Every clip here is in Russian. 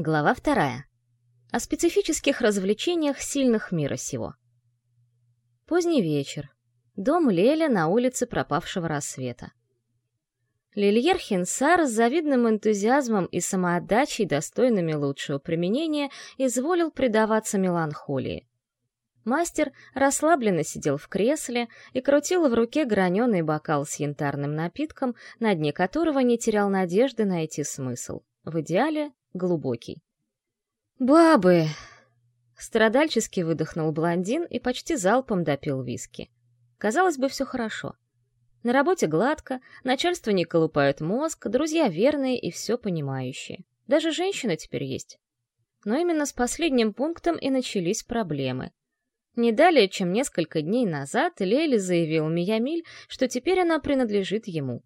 Глава вторая. О специфических развлечениях сильных мира сего. Поздний вечер. Дом Леля на улице пропавшего рассвета. Лильер Хинсар с завидным энтузиазмом и самоотдачей, достойными лучшего применения, изволил предаваться меланхолии. Мастер расслабленно сидел в кресле и крутил в руке граненый бокал с янтарным напитком, на дне которого не терял надежды найти смысл. В идеале глубокий. «Бабы!» Страдальчески выдохнул блондин и почти залпом допил виски. Казалось бы, все хорошо. На работе гладко, начальство не колупает мозг, друзья верные и все понимающие. Даже женщина теперь есть. Но именно с последним пунктом и начались проблемы. Не далее, чем несколько дней назад, Лели заявил Миямиль, что теперь она принадлежит ему.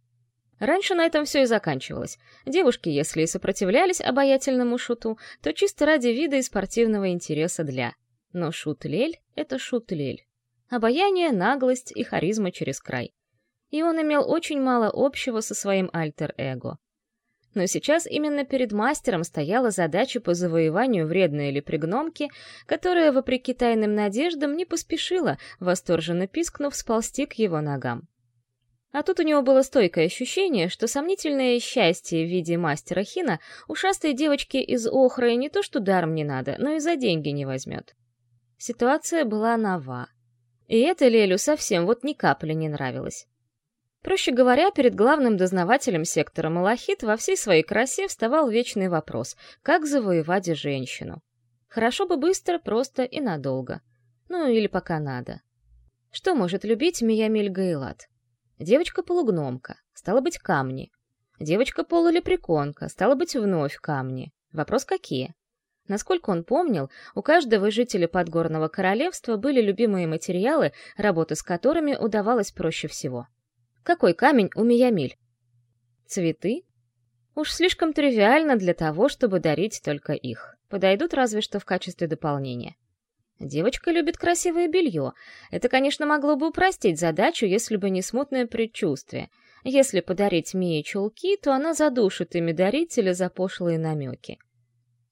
Раньше на этом все и заканчивалось. Девушки, если и сопротивлялись обаятельному шуту, то чисто ради вида и спортивного интереса для. Но шут-лель — это шут-лель. Обаяние, наглость и харизма через край. И он имел очень мало общего со своим альтер-эго. Но сейчас именно перед мастером стояла задача по завоеванию вредной или пригномки, которая, вопреки тайным надеждам, не поспешила, восторженно пискнув, сползти к его ногам. А тут у него было стойкое ощущение, что сомнительное счастье в виде мастера Хина ушастой девочки из Охры не то что даром не надо, но и за деньги не возьмет. Ситуация была нова. И это Лелю совсем вот ни капли не нравилось. Проще говоря, перед главным дознавателем сектора Малахит во всей своей красе вставал вечный вопрос — как завоевать женщину? Хорошо бы быстро, просто и надолго. Ну, или пока надо. Что может любить Миямиль Гайлат? Девочка-полугномка, стало быть, камни. Девочка-полулепреконка, стало быть, вновь камни. Вопрос какие? Насколько он помнил, у каждого жителя Подгорного Королевства были любимые материалы, работа с которыми удавалась проще всего. Какой камень у Миямиль? Цветы? Уж слишком тривиально для того, чтобы дарить только их. Подойдут разве что в качестве дополнения. Девочка любит красивое белье. Это, конечно, могло бы упростить задачу, если бы не смутное предчувствие. Если подарить Мии чулки, то она задушит ими дарителя за пошлые намеки.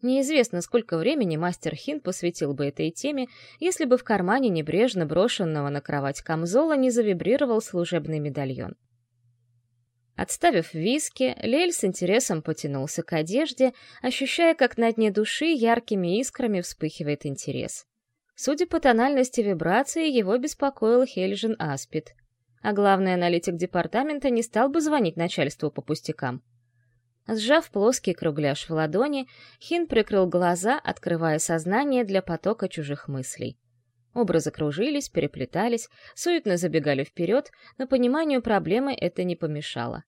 Неизвестно, сколько времени мастер Хин посвятил бы этой теме, если бы в кармане небрежно брошенного на кровать камзола не завибрировал служебный медальон. Отставив виски, Лель с интересом потянулся к одежде, ощущая, как на дне души яркими искрами вспыхивает интерес. Судя по тональности вибрации, его беспокоил Хельжин Аспид. А главный аналитик департамента не стал бы звонить начальству по пустякам. Сжав плоский кругляш в ладони, Хин прикрыл глаза, открывая сознание для потока чужих мыслей. Образы кружились, переплетались, суетно забегали вперед, но пониманию проблемы это не помешало.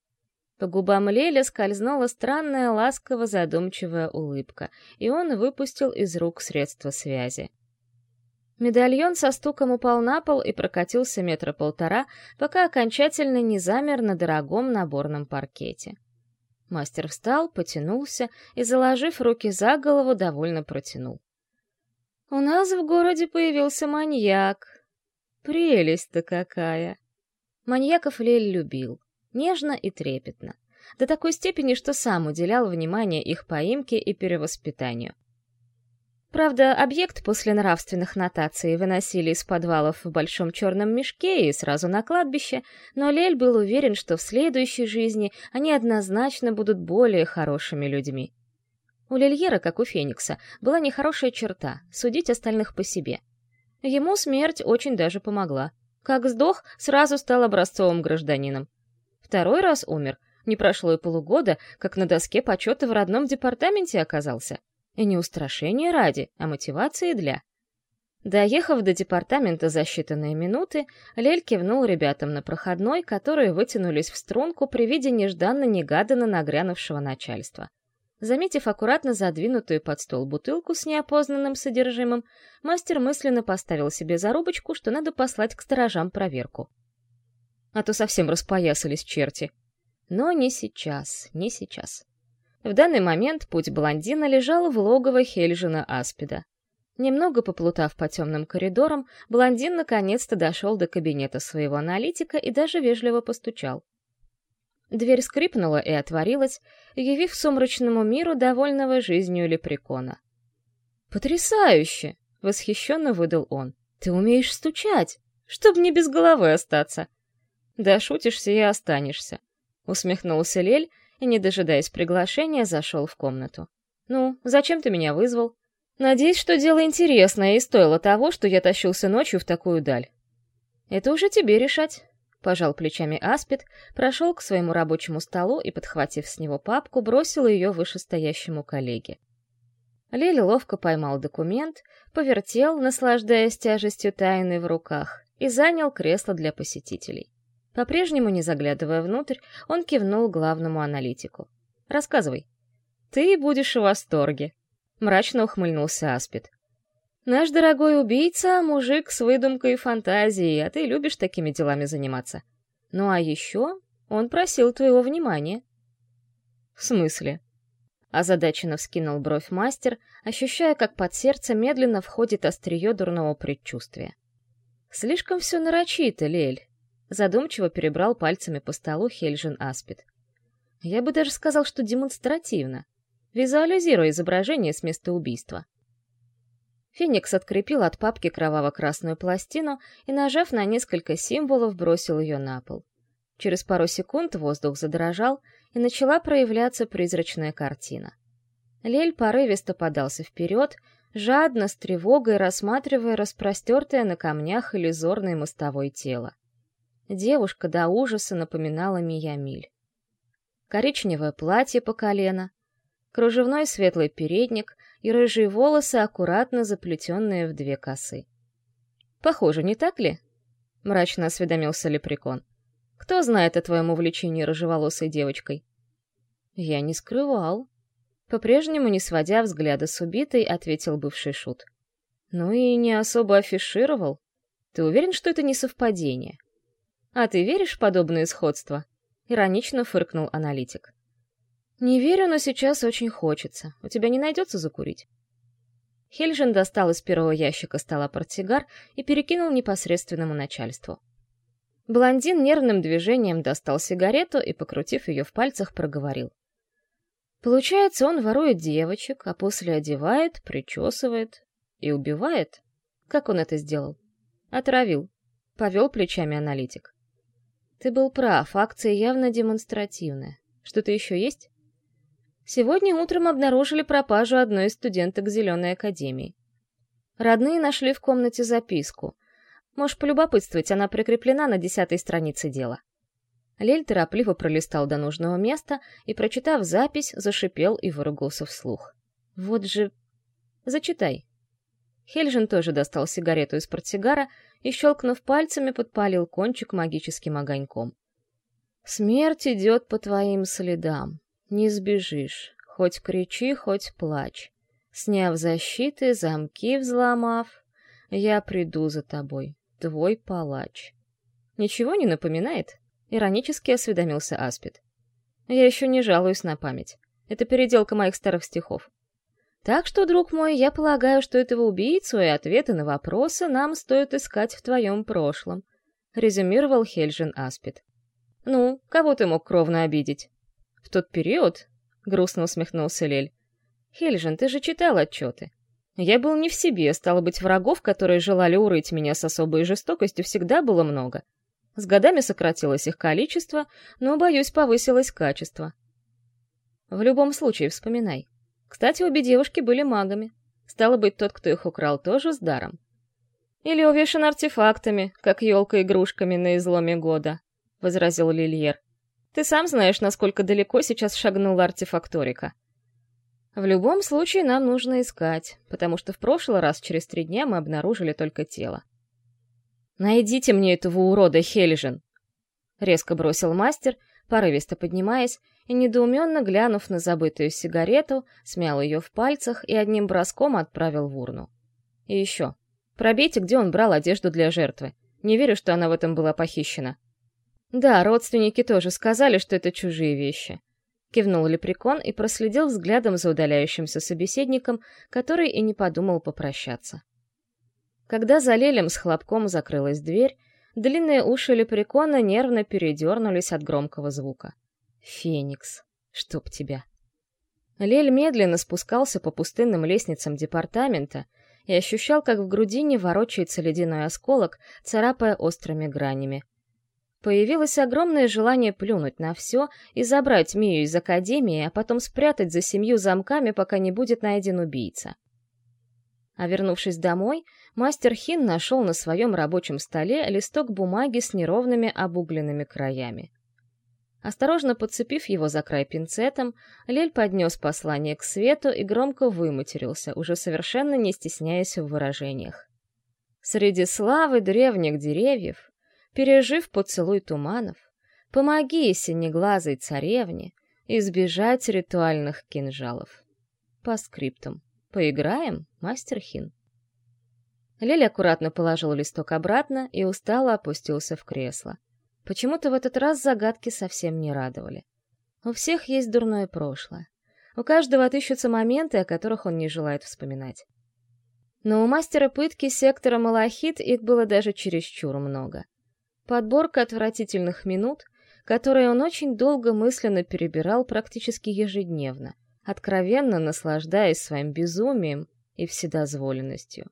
По губам Леля скользнула странная ласково-задумчивая улыбка, и он выпустил из рук средства связи. Медальон со стуком упал на пол и прокатился метра полтора, пока окончательно не замер на дорогом наборном паркете. Мастер встал, потянулся и, заложив руки за голову, довольно протянул. «У нас в городе появился маньяк. Прелесть-то какая!» Маньяков Лель любил, нежно и трепетно, до такой степени, что сам уделял внимание их поимке и перевоспитанию. Правда, объект после нравственных нотаций выносили из подвалов в большом черном мешке и сразу на кладбище, но Лель был уверен, что в следующей жизни они однозначно будут более хорошими людьми. У Лильера, как у Феникса, была нехорошая черта — судить остальных по себе. Ему смерть очень даже помогла. Как сдох, сразу стал образцовым гражданином. Второй раз умер. Не прошло и полугода, как на доске почета в родном департаменте оказался — и не устрашение ради, а мотивации для. Доехав до департамента за считанные минуты, Лель кивнул ребятам на проходной, которые вытянулись в струнку при виде нежданно-негаданно нагрянувшего начальства. Заметив аккуратно задвинутую под стол бутылку с неопознанным содержимым, мастер мысленно поставил себе зарубочку, что надо послать к сторожам проверку. А то совсем распоясались черти. Но не сейчас, не сейчас. В данный момент путь блондина лежал в логово Хельжина Аспида. Немного поплутав по темным коридорам, блондин наконец-то дошел до кабинета своего аналитика и даже вежливо постучал. Дверь скрипнула и отворилась, явив сумрачному миру довольного жизнью лепрекона. «Потрясающе!» — восхищенно выдал он. «Ты умеешь стучать, чтобы не без головы остаться!» «Да шутишься и останешься», — усмехнулся Лель и, не дожидаясь приглашения, зашел в комнату. «Ну, зачем ты меня вызвал?» «Надеюсь, что дело интересное и стоило того, что я тащился ночью в такую даль». «Это уже тебе решать», Пожал плечами Аспид, прошел к своему рабочему столу и, подхватив с него папку, бросил ее вышестоящему коллеге. Лили ловко поймал документ, повертел, наслаждаясь тяжестью тайны в руках, и занял кресло для посетителей. По-прежнему, не заглядывая внутрь, он кивнул главному аналитику. «Рассказывай». «Ты будешь в восторге», — мрачно ухмыльнулся Аспид. Наш дорогой убийца — мужик с выдумкой и фантазией, а ты любишь такими делами заниматься. Ну а еще он просил твоего внимания. В смысле? Озадаченно вскинул бровь мастер, ощущая, как под сердце медленно входит острие дурного предчувствия. Слишком все нарочито, Лель. Задумчиво перебрал пальцами по столу Хельжин Аспид. Я бы даже сказал, что демонстративно. Визуализируя изображение с места убийства. Феникс открепил от папки кроваво-красную пластину и, нажав на несколько символов, бросил ее на пол. Через пару секунд воздух задрожал, и начала проявляться призрачная картина. Лель порывисто подался вперед, жадно, с тревогой рассматривая распростертое на камнях иллюзорное мостовое тело. Девушка до ужаса напоминала Миямиль. Коричневое платье по колено, кружевной светлый передник, и рыжие волосы, аккуратно заплетенные в две косы. «Похоже, не так ли?» — мрачно осведомился Лепрекон. «Кто знает о твоем увлечении рыжеволосой девочкой?» «Я не скрывал». По-прежнему, не сводя взгляда с убитой, ответил бывший шут. «Ну и не особо афишировал. Ты уверен, что это не совпадение?» «А ты веришь в подобные сходства?» — иронично фыркнул аналитик. «Не верю, но сейчас очень хочется. У тебя не найдется закурить?» Хельжин достал из первого ящика стола портсигар и перекинул непосредственному начальству. Блондин нервным движением достал сигарету и, покрутив ее в пальцах, проговорил. Получается, он ворует девочек, а после одевает, причесывает и убивает? Как он это сделал? Отравил. Повел плечами аналитик. Ты был прав, акция явно демонстративная. Что-то еще есть? Сегодня утром обнаружили пропажу одной из студенток Зеленой Академии. Родные нашли в комнате записку. Можешь полюбопытствовать, она прикреплена на десятой странице дела. Лель торопливо пролистал до нужного места и, прочитав запись, зашипел и выругался вслух. «Вот же... Зачитай». Хельжин тоже достал сигарету из портсигара и, щелкнув пальцами, подпалил кончик магическим огоньком. «Смерть идет по твоим следам. Не сбежишь, хоть кричи, хоть плачь. Сняв защиты, замки взломав, я приду за тобой, твой палач. Ничего не напоминает? Иронически осведомился Аспид. Я еще не жалуюсь на память. Это переделка моих старых стихов. Так что, друг мой, я полагаю, что этого убийцу и ответы на вопросы нам стоит искать в твоем прошлом, резюмировал Хельжин Аспид. Ну, кого ты мог кровно обидеть? В тот период, — грустно усмехнулся Лель, — Хельжин, ты же читал отчеты. Я был не в себе, стало быть, врагов, которые желали урыть меня с особой жестокостью, всегда было много. С годами сократилось их количество, но, боюсь, повысилось качество. В любом случае, вспоминай. Кстати, обе девушки были магами. Стало быть, тот, кто их украл, тоже с даром. Или увешан артефактами, как елка-игрушками на изломе года, — возразил Лильер. Ты сам знаешь, насколько далеко сейчас шагнула артефакторика. В любом случае нам нужно искать, потому что в прошлый раз через три дня мы обнаружили только тело. «Найдите мне этого урода, Хельжин!» Резко бросил мастер, порывисто поднимаясь, и, недоуменно глянув на забытую сигарету, смял ее в пальцах и одним броском отправил в урну. И еще. Пробейте, где он брал одежду для жертвы. Не верю, что она в этом была похищена. Да, родственники тоже сказали, что это чужие вещи. Кивнул Лепрекон и проследил взглядом за удаляющимся собеседником, который и не подумал попрощаться. Когда за Лелем с хлопком закрылась дверь, длинные уши Лепрекона нервно передернулись от громкого звука. Феникс, чтоб тебя. Лель медленно спускался по пустынным лестницам департамента и ощущал, как в грудине ворочается ледяной осколок, царапая острыми гранями. Появилось огромное желание плюнуть на все и забрать Мию из академии, а потом спрятать за семью замками, пока не будет найден убийца. А вернувшись домой, мастер Хин нашел на своем рабочем столе листок бумаги с неровными обугленными краями. Осторожно подцепив его за край пинцетом, Лель поднес послание к свету и громко выматерился, уже совершенно не стесняясь в выражениях. Среди славы древних деревьев, пережив поцелуй туманов, помоги синеглазой царевне избежать ритуальных кинжалов. По скриптам. Поиграем, мастер Хин? Лель аккуратно положил листок обратно и устало опустился в кресло. Почему-то в этот раз загадки совсем не радовали. У всех есть дурное прошлое. У каждого отыщутся моменты, о которых он не желает вспоминать. Но у мастера пытки сектора Малахит их было даже чересчур много. Подборка отвратительных минут, которые он очень долго мысленно перебирал практически ежедневно, откровенно наслаждаясь своим безумием и вседозволенностью.